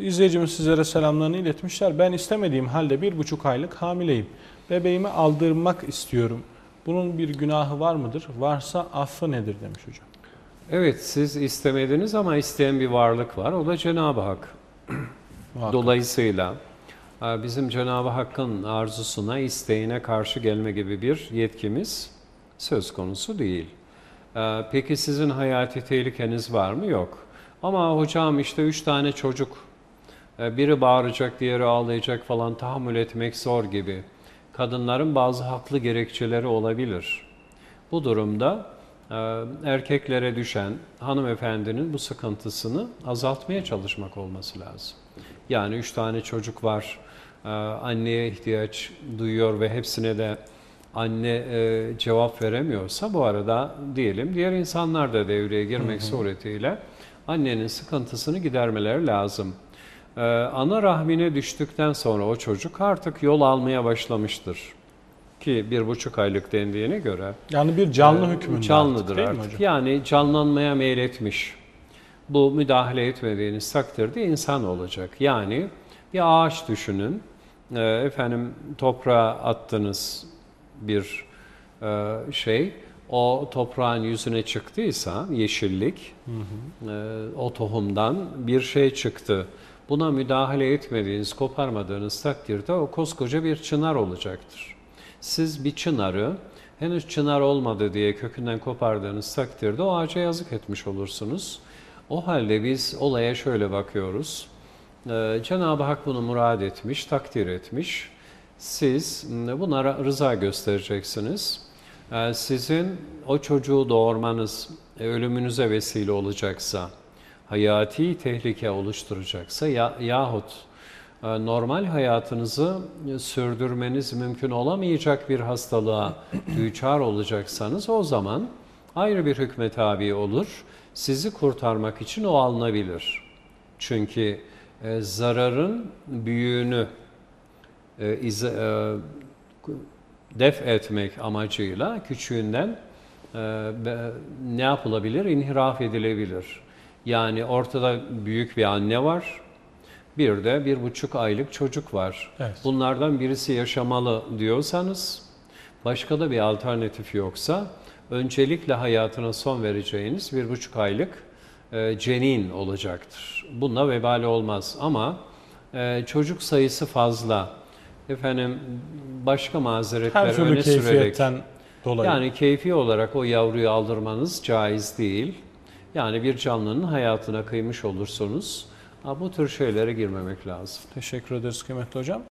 İzleyicimiz sizlere selamlarını iletmişler. Ben istemediğim halde bir buçuk aylık hamileyim. Bebeğimi aldırmak istiyorum. Bunun bir günahı var mıdır? Varsa affı nedir demiş hocam. Evet siz istemediniz ama isteyen bir varlık var. O da Cenab-ı Hak. Dolayısıyla e, bizim Cenab-ı Hakk'ın arzusuna, isteğine karşı gelme gibi bir yetkimiz söz konusu değil. E, Peki sizin hayati tehlikeniz var mı? Yok. Ama hocam işte üç tane çocuk, biri bağıracak, diğeri ağlayacak falan tahammül etmek zor gibi. Kadınların bazı haklı gerekçeleri olabilir. Bu durumda e, erkeklere düşen hanımefendinin bu sıkıntısını azaltmaya çalışmak olması lazım. Yani üç tane çocuk var, e, anneye ihtiyaç duyuyor ve hepsine de anne e, cevap veremiyorsa bu arada diyelim diğer insanlar da devreye girmek suretiyle annenin sıkıntısını gidermeleri lazım. E, ana rahmine düştükten sonra o çocuk artık yol almaya başlamıştır. Ki bir buçuk aylık dendiğine göre Yani bir canlı ee, hükmünde Canlıdır artık, artık. hocam? Yani canlanmaya meyletmiş. Bu müdahale etmediğiniz takdirde insan olacak. Yani bir ağaç düşünün. Ee, efendim toprağa attınız bir e, şey. O toprağın yüzüne çıktıysa yeşillik, e, o tohumdan bir şey çıktı. Buna müdahale etmediğiniz, koparmadığınız takdirde o koskoca bir çınar olacaktır. Siz bir çınarı henüz çınar olmadı diye kökünden kopardığınız takdirde o ağaca yazık etmiş olursunuz. O halde biz olaya şöyle bakıyoruz. Ee, Cenab-ı Hak bunu murad etmiş, takdir etmiş. Siz buna rıza göstereceksiniz. Ee, Sizin o çocuğu doğurmanız e, ölümünüze vesile olacaksa, hayati tehlike oluşturacaksa ya, yahut e, normal hayatınızı sürdürmeniz mümkün olamayacak bir hastalığa düçar olacaksanız o zaman ayrı bir hükme tabi olur. Sizi kurtarmak için o alınabilir. Çünkü e, zararın büyüğünü e, iz- e, def etmek amacıyla küçüğünden e, ne yapılabilir? İnhiraf edilebilir. Yani ortada büyük bir anne var, bir de bir buçuk aylık çocuk var. Evet. Bunlardan birisi yaşamalı diyorsanız, başka da bir alternatif yoksa, öncelikle hayatına son vereceğiniz bir buçuk aylık e, cenin olacaktır. Bununla vebali olmaz ama e, çocuk sayısı fazla, efendim başka mazeretler öne sürerek, dolayı. yani keyfi olarak o yavruyu aldırmanız caiz değil. Yani bir canlının hayatına kıymış olursunuz. Bu tür şeylere girmemek lazım. Teşekkür ederiz kıymetli hocam.